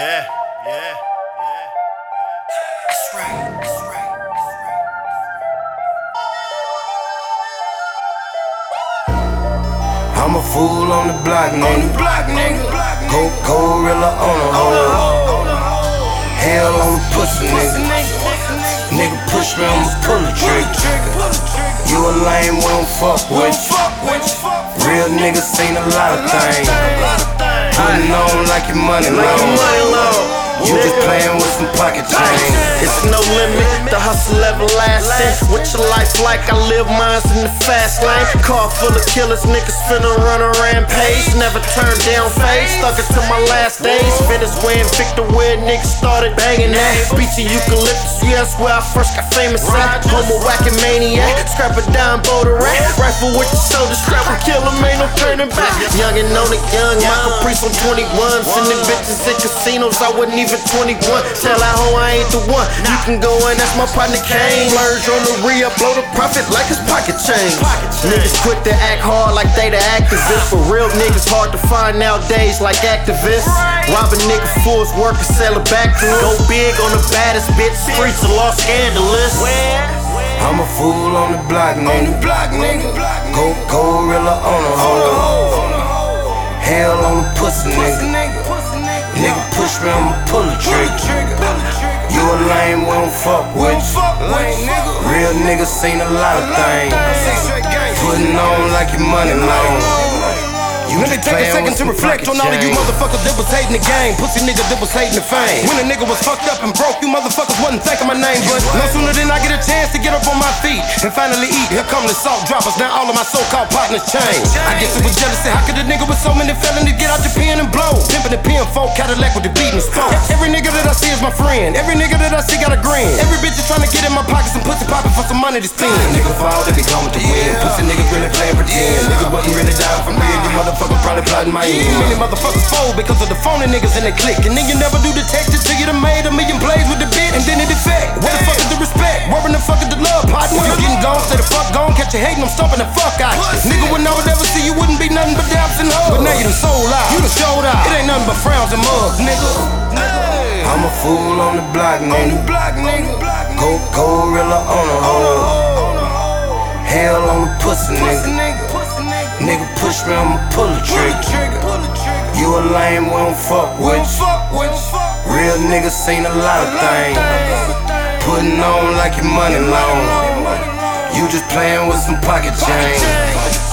yeah, yeah, yeah. That's right. That's right. That's right. I'm a fool on the block, On the nigga. block, nigga. Go gorilla on a hoe. Hell on the pussy, nigga. Nigga push me, I'ma pull the trigger. You a lame, we don't fuck with you. Real niggas seen a lot of things. Putting on like your money long. You just playing with some pocket change. It's no limit, the hustle everlasting. What your life like? I live mine in the fast lane. Car full of killers, niggas finna run a rampage. Never turn down face, stuck it to my last days. Finished wearing Victor where niggas started banging. Beats and eucalyptus, yeah, that's where I first got famous at. Homo whacking maniac, scrap a dime, boulder rat. Rifle with your shoulder strap, and kill him, ain't no turning back. Young and on the young, my caprice on 21. Sending bitches in casinos, I wasn't even 21. Tell that hoe I ain't the one. You can go in, that's my partner Kane. Merge on the re upload a profit like it's pocket change. Niggas quick to act hard like they the activists. For real niggas hard to find nowadays like activists. Rob a nigga for his work and sell it back to him. Go big on the baddest bitch, streets are lost scandalous. I'm a fool on the block, On the nigga. block, nigga. Go gorilla on a hoe. Hell on the pussy, nigga. Nigga push me, I'ma pull the trigger. Lame, we don't fuck with you. Real niggas seen a lot of things. Putting on like your money long. You Let me take a second to reflect on all of you motherfuckers that was hating the game. Pussy niggas that was hating the fame. When a nigga was fucked up and broke, you motherfuckers wasn't thinking my name. But no sooner than I get a chance to get up on my feet and finally eat, here come the salt droppers. Now all of my so-called partners change. I guess it was jealousy. How could a nigga with so many felonies get out your pen and blow? Pimpin' the pen folk Cadillac with the beat and spoke. Every nigga that I see is my friend. Every nigga that I see some money to spend. Nigga fall, they be going to win. Pussy niggas really playing pretend. Nigga wasn't really down for real. You motherfuckers probably plotting my end. Many motherfuckers fold because of the phony niggas in they click. And then you never do the text until you done made a million plays with the bit. And then it defect. Where the fuck is the respect? Where in the fuck is the love, partner? You getting gone, stay the fuck gone. Catch you hating, I'm stomping the fuck out. Nigga would never ever see you wouldn't be nothing but daps and hugs. But now you done sold out. You done showed out. It ain't nothing but frowns and mugs, nigga. I'm a fool on the block, On the nigga. block, nigga. Go gorilla on a hoe. Hell on the pussy, nigga. Nigga push me, I'ma pull the trigger. You a lame, we don't fuck with you. Real niggas seen a lot of things. Putting on like your money long. You just playing with some pocket change.